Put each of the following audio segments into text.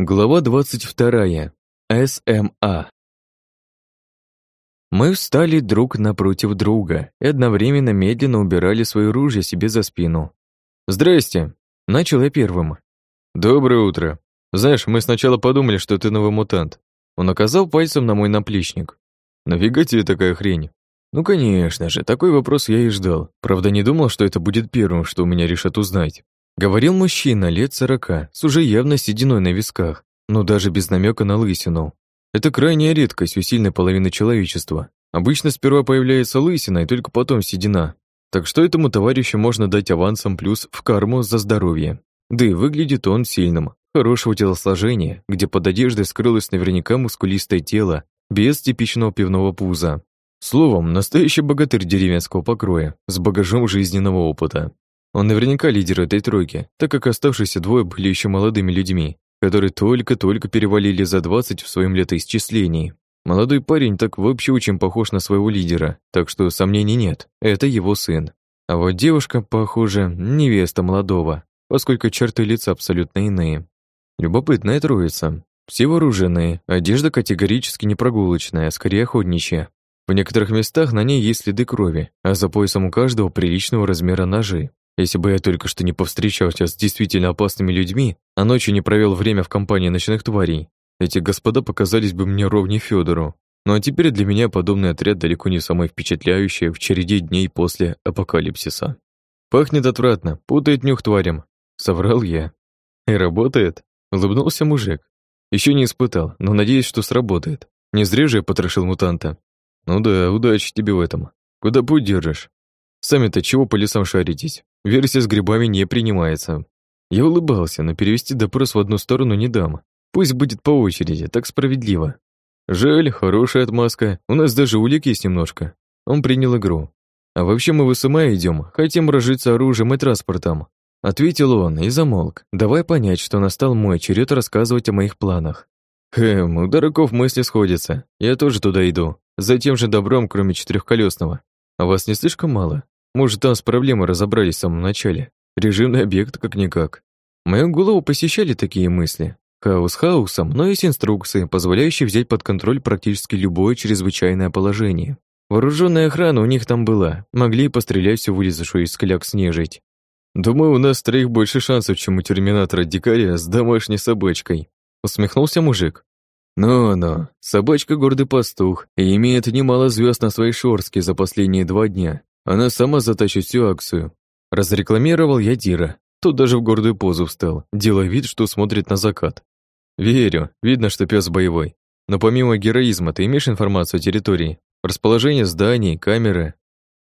Глава 22. СМА. Мы встали друг напротив друга и одновременно медленно убирали свои ружья себе за спину. «Здрасте!» — начал я первым. «Доброе утро. Знаешь, мы сначала подумали, что ты новый мутант». Он оказал пальцем на мой наплечник. «Нафига тебе такая хрень?» Ну, конечно же, такой вопрос я и ждал. Правда, не думал, что это будет первым, что у меня решат узнать. Говорил мужчина лет сорока, с уже явно сединой на висках, но даже без намека на лысину. Это крайняя редкость у сильной половины человечества. Обычно сперва появляется лысина и только потом седина. Так что этому товарищу можно дать авансом плюс в карму за здоровье. Да и выглядит он сильным, хорошего телосложения, где под одеждой скрылось наверняка мускулистое тело, без типичного пивного пуза. Словом, настоящий богатырь деревенского покроя, с багажом жизненного опыта. Он наверняка лидер этой тройки, так как оставшиеся двое были еще молодыми людьми, которые только-только перевалили за 20 в своем летоисчислении. Молодой парень так вообще очень похож на своего лидера, так что сомнений нет, это его сын. А вот девушка, похоже, невеста молодого, поскольку черты лица абсолютно иные. Любопытная троица. Все вооруженные, одежда категорически не прогулочная, а скорее охотничья. В некоторых местах на ней есть следы крови, а за поясом у каждого приличного размера ножи. Если бы я только что не повстречался с действительно опасными людьми, а ночью не провел время в компании ночных тварей, эти господа показались бы мне ровней Федору. Ну а теперь для меня подобный отряд далеко не самый впечатляющий в череде дней после апокалипсиса. Пахнет отвратно, путает нюх тварям. Соврал я. И работает? Улыбнулся мужик. Еще не испытал, но надеюсь, что сработает. Не зря же я потрошил мутанта. Ну да, удачи тебе в этом. Куда путь держишь? Сами-то чего по лесам шаритесь? Версия с грибами не принимается. Я улыбался, но перевести допрос в одну сторону не дам. Пусть будет по очереди, так справедливо. Жаль, хорошая отмазка. У нас даже улик есть немножко. Он принял игру. А вообще мы в СМА идем, хотим разжиться оружием и транспортом. Ответил он и замолк, давай понять, что настал мой черед рассказывать о моих планах. Хэм, у дураков мысли сходятся. Я тоже туда иду. За тем же добром, кроме четырехколесного. А вас не слишком мало? Может, там с проблемой разобрались в самом начале. Режимный объект как-никак. Мою голову посещали такие мысли. Хаос хаосом, но есть инструкции, позволяющие взять под контроль практически любое чрезвычайное положение. Вооруженная охрана у них там была, могли пострелять всю вылезшую из кляк снежить. Думаю, у нас троих больше шансов, чем у терминатора дикаря с домашней собачкой. Усмехнулся мужик. Ну-ну, собачка гордый пастух и имеет немало звезд на своей шорстке за последние два дня. Она сама затащит всю акцию. Разрекламировал я Дира. Тут даже в гордую позу встал, делая вид, что смотрит на закат. Верю, видно, что пес боевой. Но помимо героизма, ты имеешь информацию о территории? Расположение зданий, камеры?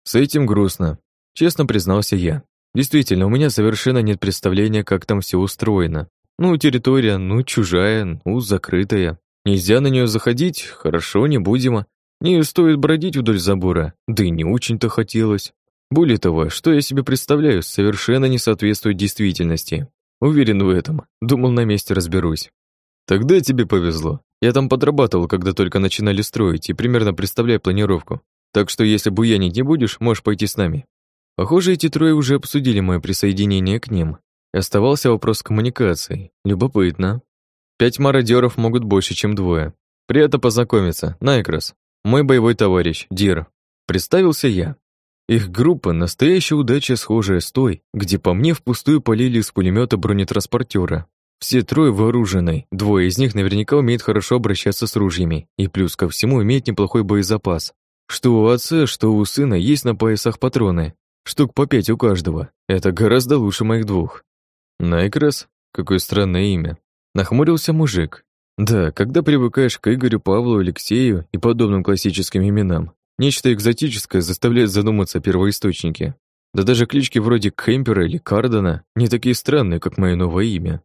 С этим грустно. Честно признался я. Действительно, у меня совершенно нет представления, как там все устроено. Ну, территория, ну, чужая, ну, закрытая. Нельзя на нее заходить, хорошо, не будем. Не стоит бродить вдоль забора, да и не очень-то хотелось. Более того, что я себе представляю, совершенно не соответствует действительности. Уверен в этом, думал, на месте разберусь. Тогда тебе повезло. Я там подрабатывал, когда только начинали строить, и примерно представляю планировку. Так что если буянить не будешь, можешь пойти с нами. Похоже, эти трое уже обсудили мое присоединение к ним. Оставался вопрос коммуникации. Любопытно. Пять мародеров могут больше, чем двое. Приятно познакомиться. Найкрос. Мой боевой товарищ, Дир. Представился я. Их группа – настоящая удача, схожая с той, где по мне впустую полили из пулемета бронетранспортера. Все трое вооружены, двое из них наверняка умеют хорошо обращаться с ружьями, и плюс ко всему имеют неплохой боезапас. Что у отца, что у сына есть на поясах патроны. Штук по пять у каждого. Это гораздо лучше моих двух. Найкрас? Какое странное имя. Нахмурился мужик, да, когда привыкаешь к Игорю, Павлу, Алексею и подобным классическим именам, нечто экзотическое заставляет задуматься о первоисточнике. Да даже клички вроде Кемпера или Кардена не такие странные, как мое новое имя.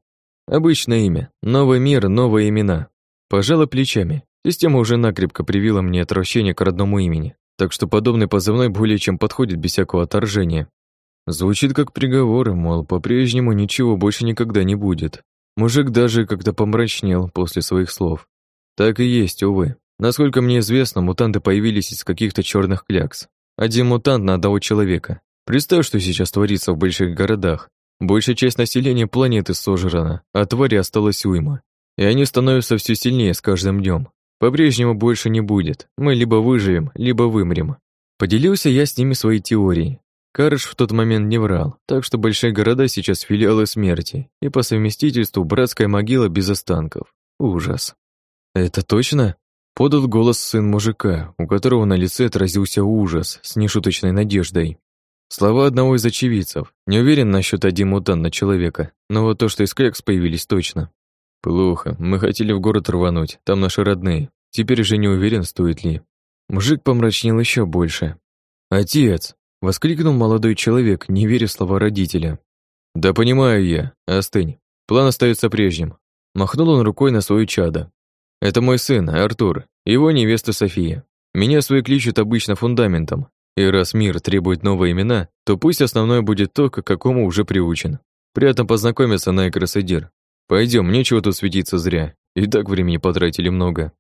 Обычное имя, новый мир, новые имена. Пожалуй, плечами. Система уже накрепко привила мне отвращение к родному имени, так что подобный позывной более чем подходит без всякого отторжения. Звучит как приговор, мол, по-прежнему ничего больше никогда не будет. Мужик даже как-то помрачнел после своих слов. Так и есть, увы. Насколько мне известно, мутанты появились из каких-то черных клякс. Один мутант на одного человека. Представь, что сейчас творится в больших городах. Большая часть населения планеты сожрана, а твари осталась уйма. И они становятся все сильнее с каждым днем. По-прежнему больше не будет. Мы либо выживем, либо вымрем. Поделился я с ними своей теорией. Карыш в тот момент не врал, так что большие города сейчас филиалы смерти, и по совместительству братская могила без останков. Ужас. «Это точно?» — подал голос сын мужика, у которого на лице отразился ужас с нешуточной надеждой. Слова одного из очевидцев. Не уверен насчет один мутант на человека, но вот то, что из Клекс появились, точно. Плохо. Мы хотели в город рвануть, там наши родные. Теперь же не уверен, стоит ли. Мужик помрачнел еще больше. «Отец!» — воскликнул молодой человек, не веря в слова родителя. «Да понимаю я. Остынь. План остается прежним». Махнул он рукой на свою чадо. «Это мой сын, Артур, его невеста София. Меня свои кличут обычно фундаментом, и раз мир требует новые имена, то пусть основное будет то, к какому уже приучен. Приятно познакомиться, Найк Рассадир. Пойдем, нечего тут светиться зря. И так времени потратили много.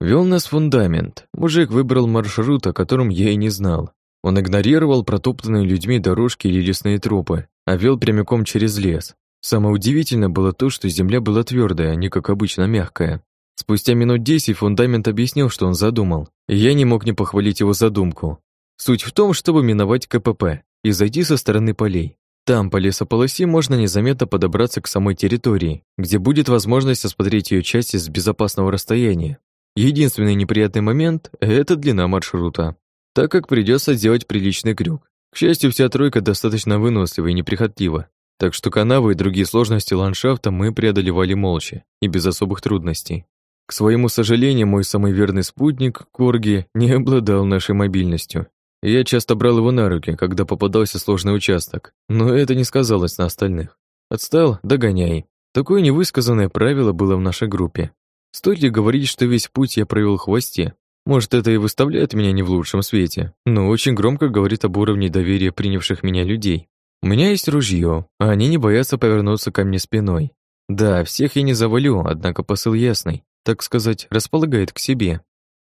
Вел нас фундамент. Мужик выбрал маршрут, о котором я и не знал. Он игнорировал протоптанные людьми дорожки или лесные тропы, а вел прямиком через лес. Самое удивительное было то, что земля была твердая, а не как обычно мягкая. Спустя минут десять фундамент объяснил, что он задумал, и я не мог не похвалить его задумку. Суть в том, чтобы миновать КПП и зайти со стороны полей. Там, по лесополосе, можно незаметно подобраться к самой территории, где будет возможность осмотреть ее части с безопасного расстояния. Единственный неприятный момент – это длина маршрута, так как придется сделать приличный крюк. К счастью, вся тройка достаточно вынослива и неприхотлива, так что канавы и другие сложности ландшафта мы преодолевали молча и без особых трудностей. К своему сожалению, мой самый верный спутник, Корги, не обладал нашей мобильностью я часто брал его на руки, когда попадался сложный участок, но это не сказалось на остальных. Отстал – догоняй. Такое невысказанное правило было в нашей группе. Стоит ли говорить, что весь путь я провел в хвосте? Может, это и выставляет меня не в лучшем свете, но очень громко говорит об уровне доверия принявших меня людей. У меня есть ружье, а они не боятся повернуться ко мне спиной. Да, всех я не завалю, однако посыл ясный, так сказать, располагает к себе.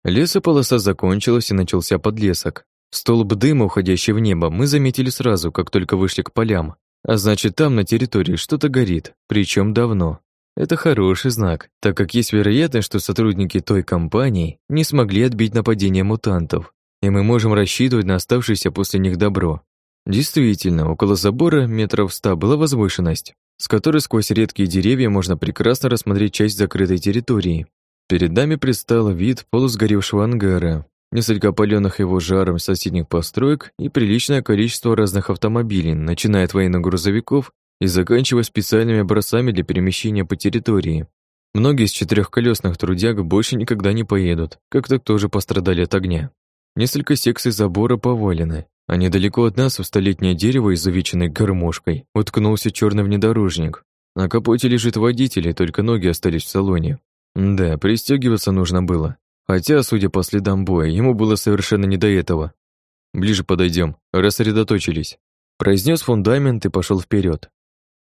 Лесополоса закончилась и начался подлесок. Столб дыма, уходящий в небо, мы заметили сразу, как только вышли к полям. А значит, там на территории что-то горит, причем давно. Это хороший знак, так как есть вероятность, что сотрудники той компании не смогли отбить нападение мутантов, и мы можем рассчитывать на оставшееся после них добро. Действительно, около забора метров ста была возвышенность, с которой сквозь редкие деревья можно прекрасно рассмотреть часть закрытой территории. Перед нами предстал вид полусгоревшего ангара, несколько опаленных его жаром соседних построек и приличное количество разных автомобилей, начиная от военных грузовиков и заканчивая специальными образцами для перемещения по территории. Многие из четырехколесных трудяг больше никогда не поедут, как-то тоже пострадали от огня. Несколько секций забора повалены, а недалеко от нас в столетнее дерево, изувеченной гармошкой, уткнулся черный внедорожник. На капоте лежит водитель, и только ноги остались в салоне. Да, пристегиваться нужно было, Хотя, судя по следам боя, ему было совершенно не до этого. Ближе подойдем, рассредоточились. Произнес фундамент и пошел вперед.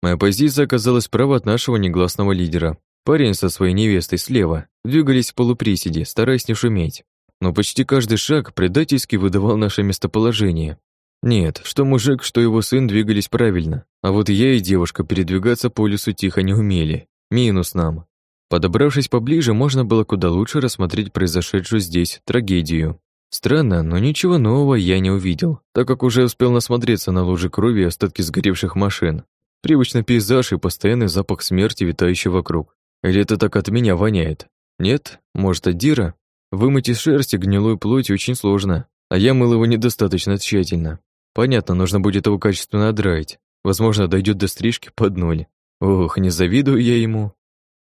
Моя позиция оказалась справа от нашего негласного лидера. Парень со своей невестой слева двигались в полуприседе, стараясь не шуметь. Но почти каждый шаг предательски выдавал наше местоположение. Нет, что мужик, что его сын двигались правильно, а вот я и девушка передвигаться по лесу тихо не умели. Минус нам. Подобравшись поближе, можно было куда лучше рассмотреть произошедшую здесь трагедию. Странно, но ничего нового я не увидел, так как уже успел насмотреться на лужи крови и остатки сгоревших машин. Привычный пейзаж и постоянный запах смерти, витающий вокруг. Или это так от меня воняет? Нет? Может, от Дира? Вымыть из шерсти гнилую плоть очень сложно, а я мыл его недостаточно тщательно. Понятно, нужно будет его качественно отдраить. Возможно, дойдет до стрижки под ноль. Ох, не завидую я ему.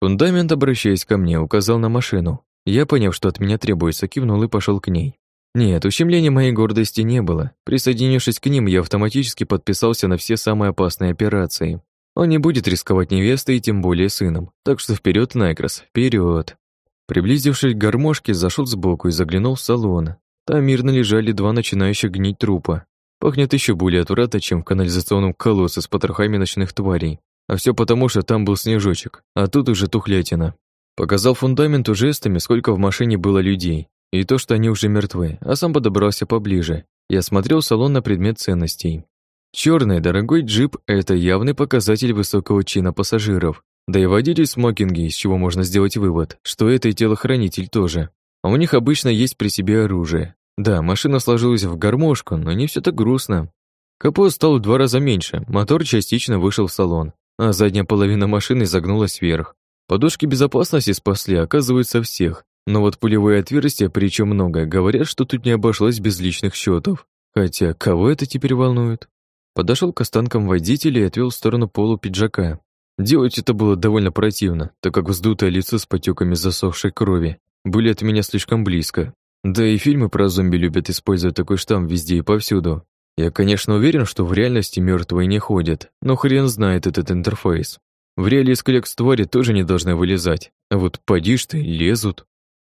Фундамент, обращаясь ко мне, указал на машину. Я, поняв, что от меня требуется, кивнул и пошел к ней. Нет, ущемления моей гордости не было. Присоединившись к ним, я автоматически подписался на все самые опасные операции. Он не будет рисковать невестой и тем более сыном. Так что вперед, Найкрос, вперед. Приблизившись к гармошке, зашел сбоку и заглянул в салон. Там мирно лежали два начинающих гнить трупа. Пахнет еще более отвратно, чем в канализационном колоссе с потрохами ночных тварей. А все потому, что там был снежочек, а тут уже тухлятина. Показал фундаменту жестами, сколько в машине было людей, и то, что они уже мертвы, а сам подобрался поближе и осмотрел салон на предмет ценностей. Черный дорогой джип – это явный показатель высокого чина пассажиров. Да и водитель смокинги, из чего можно сделать вывод, что это и телохранитель тоже. У них обычно есть при себе оружие. Да, машина сложилась в гармошку, но не все так грустно. Капот стал в два раза меньше, мотор частично вышел в салон, а задняя половина машины загнулась вверх. Подушки безопасности спасли, оказывается, всех. Но вот пулевые отверстия, причем много, говорят, что тут не обошлось без личных счетов. Хотя, кого это теперь волнует? Подошел к останкам водителя и отвел в сторону полу пиджака. Делать это было довольно противно, так как вздутое лицо с потеками засохшей крови были от меня слишком близко. Да и фильмы про зомби любят использовать такой штамм везде и повсюду. Я, конечно, уверен, что в реальности мертвые не ходят, но хрен знает этот интерфейс. В реале из коллекс твари тоже не должны вылезать, а вот подишь ты, лезут.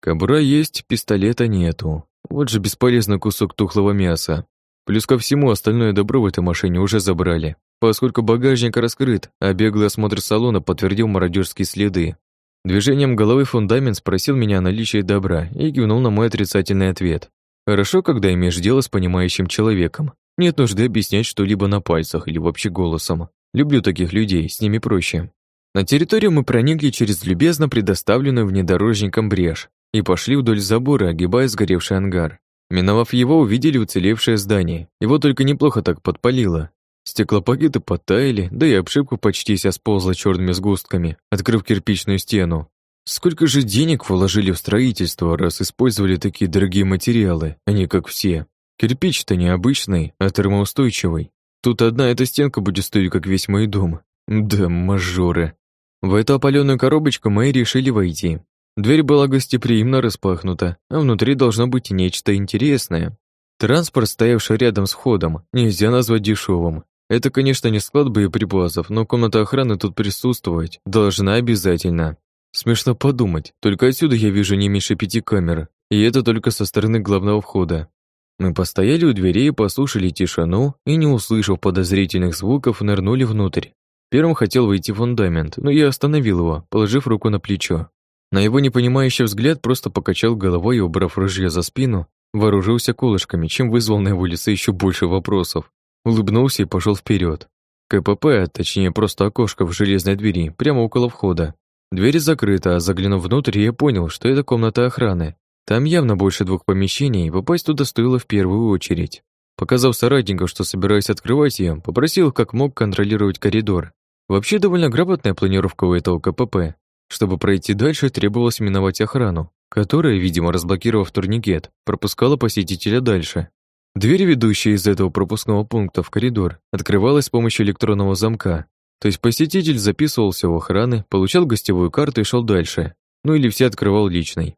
Кобра есть, пистолета нету. Вот же бесполезный кусок тухлого мяса. Плюс ко всему, остальное добро в этой машине уже забрали, поскольку багажник раскрыт, а беглый осмотр салона подтвердил мародерские следы. Движением головы фундамент спросил меня о наличии добра и кивнул на мой отрицательный ответ. Хорошо, когда имеешь дело с понимающим человеком. Нет нужды объяснять что-либо на пальцах или вообще голосом. Люблю таких людей, с ними проще. На территорию мы проникли через любезно предоставленную внедорожником брешь и пошли вдоль забора, огибая сгоревший ангар. Миновав его, увидели уцелевшее здание. Его только неплохо так подпалило. Стеклопакеты подтаяли, да и обшивка почти вся сползла черными сгустками, открыв кирпичную стену. Сколько же денег вложили в строительство, раз использовали такие дорогие материалы, а не как все. Кирпич-то необычный, а термоустойчивый. Тут одна эта стенка будет стоить, как весь мой дом. Да, мажоры. В эту опаленную коробочку мы решили войти. Дверь была гостеприимно распахнута, а внутри должно быть нечто интересное. Транспорт, стоявший рядом с входом, нельзя назвать дешевым. Это, конечно, не склад боеприпасов, но комната охраны тут присутствовать должна обязательно. Смешно подумать, только отсюда я вижу не меньше пяти камер, и это только со стороны главного входа. Мы постояли у дверей, послушали тишину и, не услышав подозрительных звуков, нырнули внутрь. Первым хотел выйти фундамент, но я остановил его, положив руку на плечо. На его непонимающий взгляд просто покачал головой и, убрав ружье за спину, вооружился колышками, чем вызвал на его лице еще больше вопросов. Улыбнулся и пошел вперед. КПП, а точнее просто окошко в железной двери, прямо около входа. Дверь закрыта, а заглянув внутрь, я понял, что это комната охраны. Там явно больше двух помещений, и попасть туда стоило в первую очередь. Показав соратникам, что собираюсь открывать ее, попросил как мог контролировать коридор. Вообще довольно грамотная планировка у этого КПП. Чтобы пройти дальше, требовалось миновать охрану, которая, видимо, разблокировав турникет, пропускала посетителя дальше. Дверь, ведущая из этого пропускного пункта в коридор, открывалась с помощью электронного замка. То есть посетитель записывался в охраны, получал гостевую карту и шел дальше. Ну или все открывал личный.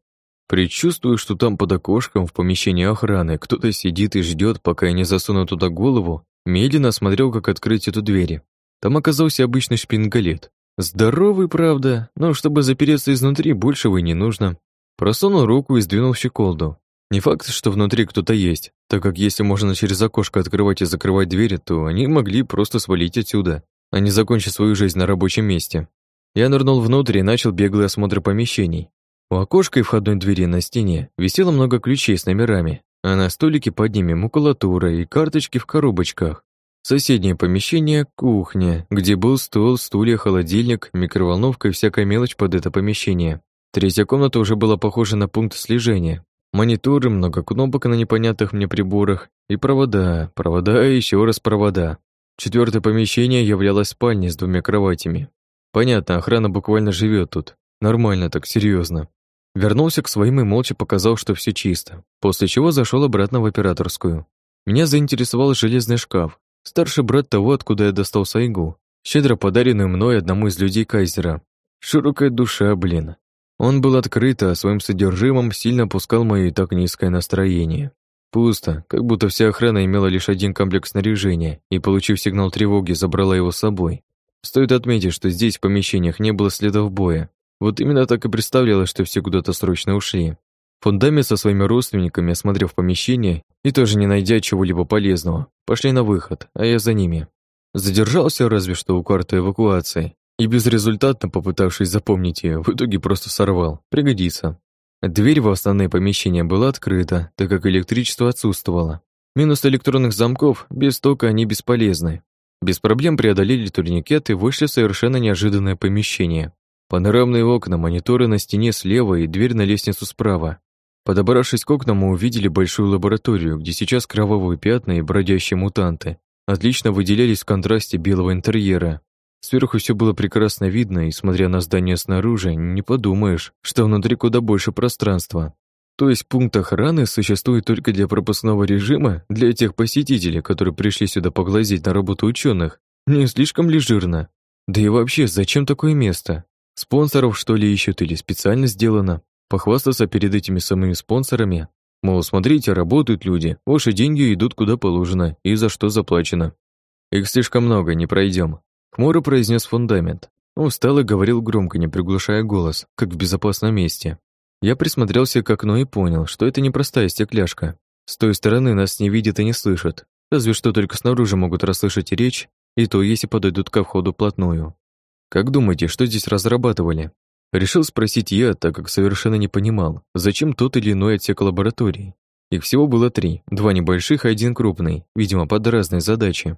Предчувствую, что там под окошком в помещении охраны кто-то сидит и ждет, пока я не засуну туда голову, медленно смотрел, как открыть эту дверь. Там оказался обычный шпингалет. Здоровый, правда, но чтобы запереться изнутри, большего и не нужно. Просунул руку и сдвинул щеколду. Не факт, что внутри кто-то есть, так как если можно через окошко открывать и закрывать двери, то они могли просто свалить отсюда, а не закончить свою жизнь на рабочем месте. Я нырнул внутрь и начал беглый осмотр помещений. У окошка и входной двери на стене висело много ключей с номерами, а на столике под ними макулатура и карточки в коробочках. Соседнее помещение – кухня, где был стол, стулья, холодильник, микроволновка и всякая мелочь под это помещение. Третья комната уже была похожа на пункт слежения. Мониторы, много кнопок на непонятных мне приборах и провода, провода и еще раз провода. Четвертое помещение являлось спальней с двумя кроватями. Понятно, охрана буквально живет тут. Нормально так, серьезно. Вернулся к своим и молча показал, что все чисто, после чего зашел обратно в операторскую. Меня заинтересовал железный шкаф, старший брат того, откуда я достал сайгу, щедро подаренный мной одному из людей Кайзера. Широкая душа, блин. Он был открыт, а своим содержимым сильно опускал мое и так низкое настроение. Пусто, как будто вся охрана имела лишь один комплект снаряжения и, получив сигнал тревоги, забрала его с собой. Стоит отметить, что здесь в помещениях не было следов боя, вот именно так и представлялось, что все куда-то срочно ушли. Фундамент со своими родственниками, осмотрев помещение и тоже не найдя чего-либо полезного, пошли на выход, а я за ними. Задержался разве что у карты эвакуации и безрезультатно попытавшись запомнить ее, в итоге просто сорвал. Пригодится. Дверь в основное помещение была открыта, так как электричество отсутствовало. Минус электронных замков, без тока они бесполезны. Без проблем преодолели турникет и вышли в совершенно неожиданное помещение. Панорамные окна, мониторы на стене слева и дверь на лестницу справа. Подобравшись к окнам, мы увидели большую лабораторию, где сейчас кровавые пятна и бродящие мутанты отлично выделялись в контрасте белого интерьера. Сверху все было прекрасно видно, и, смотря на здание снаружи, не подумаешь, что внутри куда больше пространства. То есть пункт охраны существует только для пропускного режима, для тех посетителей, которые пришли сюда поглазеть на работу ученых. Не слишком ли жирно? Да и вообще, зачем такое место? Спонсоров, что ли, ищут или специально сделано? Похвастаться перед этими самыми спонсорами? Мол, смотрите, работают люди, ваши деньги идут куда положено и за что заплачено. Их слишком много, не пройдем. Хмуро произнес фундамент. Он встал и говорил громко, не приглушая голос, как в безопасном месте. Я присмотрелся к окну и понял, что это не простая стекляшка. С той стороны нас не видят и не слышат. Разве что только снаружи могут расслышать речь, и то, если подойдут ко входу плотную. Как думаете, что здесь разрабатывали? Решил спросить я, так как совершенно не понимал, зачем тот или иной отсек лаборатории. Их всего было три, два небольших и один крупный, видимо, под разные задачи.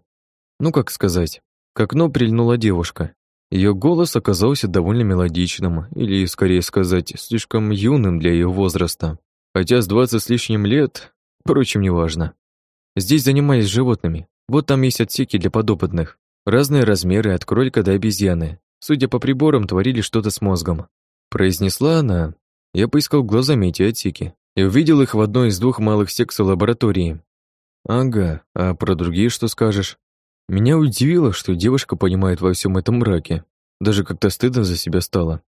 Ну, как сказать, к окну прильнула девушка. Ее голос оказался довольно мелодичным, или, скорее сказать, слишком юным для ее возраста. Хотя с двадцать с лишним лет, впрочем, неважно. Здесь занимались животными. Вот там есть отсеки для подопытных. Разные размеры, от кролика до обезьяны. Судя по приборам, творили что-то с мозгом. Произнесла она. Я поискал глазами эти отсеки и увидел их в одной из двух малых секций лаборатории. Ага, а про другие что скажешь? Меня удивило, что девушка понимает во всем этом мраке. Даже как-то стыдно за себя стало.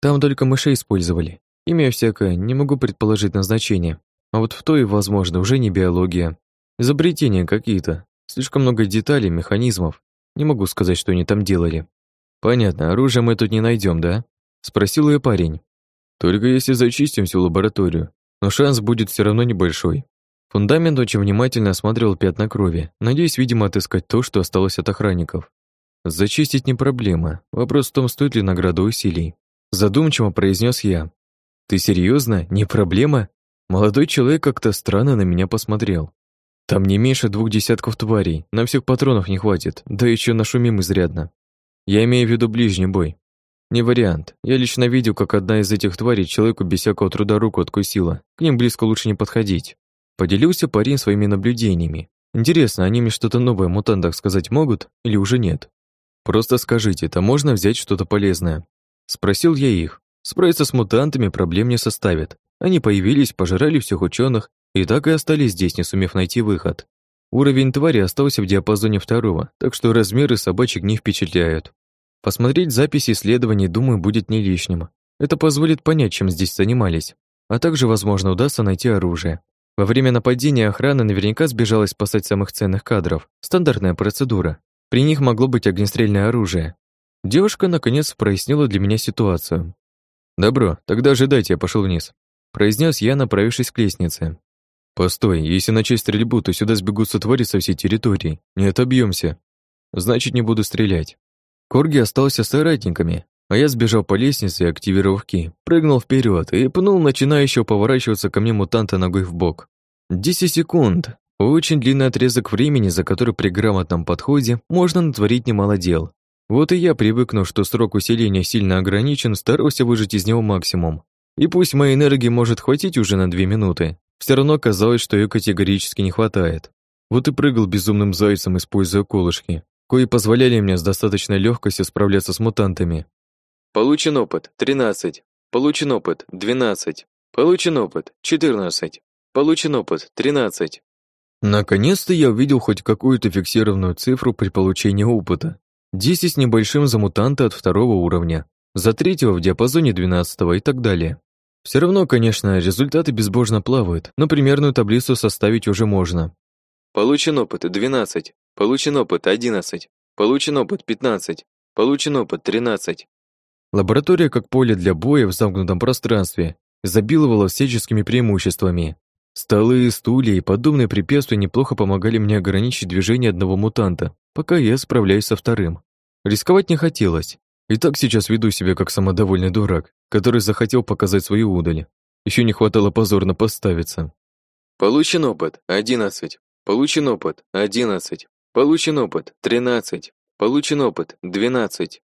Там только мышей использовали. Имя всякое, не могу предположить назначение. А вот в той, возможно, уже не биология. Изобретения какие-то. Слишком много деталей, механизмов. Не могу сказать, что они там делали. Понятно, оружие мы тут не найдем, да? Спросил ее парень. Только если зачистим всю лабораторию. Но шанс будет все равно небольшой. Фундамент очень внимательно осматривал пятна крови, надеясь, видимо, отыскать то, что осталось от охранников. Зачистить не проблема. Вопрос в том, стоит ли награда усилий. Задумчиво произнес я. Ты серьезно? Не проблема? Молодой человек как-то странно на меня посмотрел. Там не меньше двух десятков тварей, на всех патронов не хватит, да еще нашумим изрядно. Я имею в виду ближний бой. Не вариант. Я лично видел, как одна из этих тварей человеку без всякого труда руку откусила. К ним близко лучше не подходить. Поделился парень своими наблюдениями. Интересно, они мне что-то новое о мутантах сказать могут или уже нет? Просто скажите, это можно взять что-то полезное? Спросил я их. Справиться с мутантами проблем не составит. Они появились, пожирали всех ученых и так и остались здесь, не сумев найти выход. Уровень твари остался в диапазоне второго, так что размеры собачек не впечатляют. Посмотреть записи исследований, думаю, будет не лишним. Это позволит понять, чем здесь занимались. А также, возможно, удастся найти оружие. Во время нападения охрана наверняка сбежалась спасать самых ценных кадров. Стандартная процедура. При них могло быть огнестрельное оружие. Девушка, наконец, прояснила для меня ситуацию. «Добро, тогда ожидайте, я пошел вниз», произнес я, направившись к лестнице. «Постой, если начать стрельбу, то сюда сбегутся твари со всей территории. Не отобьемся. Значит, не буду стрелять». Корги остался с соратниками, а я сбежал по лестнице, активировав ки, прыгнул вперед и пнул начинающего поворачиваться ко мне мутанта ногой в бок. 10 секунд. Очень длинный отрезок времени, за который при грамотном подходе можно натворить немало дел. Вот и я, привыкнув, что срок усиления сильно ограничен, старался выжать из него максимум. И пусть моей энергии может хватить уже на две минуты, все равно казалось, что ее категорически не хватает. Вот и прыгал безумным зайцем, используя колышки, кои позволяли мне с достаточной легкостью справляться с мутантами. Получен опыт – 13. Получен опыт – 12. Получен опыт – 14. Получен опыт – 13. Наконец-то я увидел хоть какую-то фиксированную цифру при получении опыта. 10 с небольшим за мутанта от второго уровня, за третьего в диапазоне 12 и так далее. Все равно, конечно, результаты безбожно плавают, но примерную таблицу составить уже можно. Получен опыт 12, получен опыт 11, получен опыт 15, получен опыт 13, Лаборатория, как поле для боя в замкнутом пространстве, изобиловала всяческими преимуществами. Столы, стулья и подобные препятствия неплохо помогали мне ограничить движение одного мутанта, пока я справляюсь со вторым. Рисковать не хотелось. И так сейчас веду себя как самодовольный дурак, который захотел показать свою удаль. Еще не хватало позорно поставиться. Получен опыт – 11. Получен опыт – 11. Получен опыт – 13. Получен опыт – 12.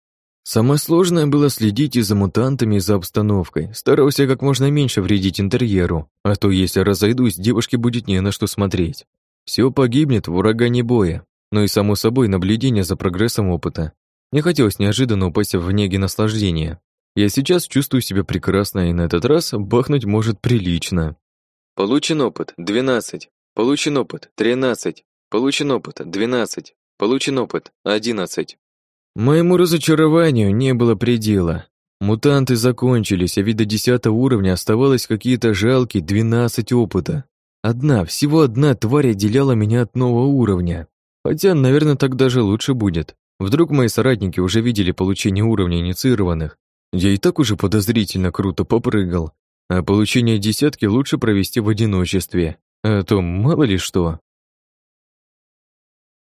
Самое сложное было следить и за мутантами, и за обстановкой. Старался как можно меньше вредить интерьеру, а то если разойдусь, девушке будет не на что смотреть. Все погибнет в урагане боя, но и само собой наблюдение за прогрессом опыта. Не хотелось неожиданно упасть в неге наслаждения. Я сейчас чувствую себя прекрасно, и на этот раз бахнуть может прилично. Получен опыт 12. Получен опыт 13. Получен опыт 12. Получен опыт 11. Моему разочарованию не было предела. Мутанты закончились, а вида десятого уровня оставалось какие-то жалкие 12 опыта. Одна, всего одна тварь отделяла меня от нового уровня. Хотя, наверное, так даже лучше будет. Вдруг мои соратники уже видели получение уровня инициированных, я и так уже подозрительно круто попрыгал, а получение десятки лучше провести в одиночестве, а то мало ли что.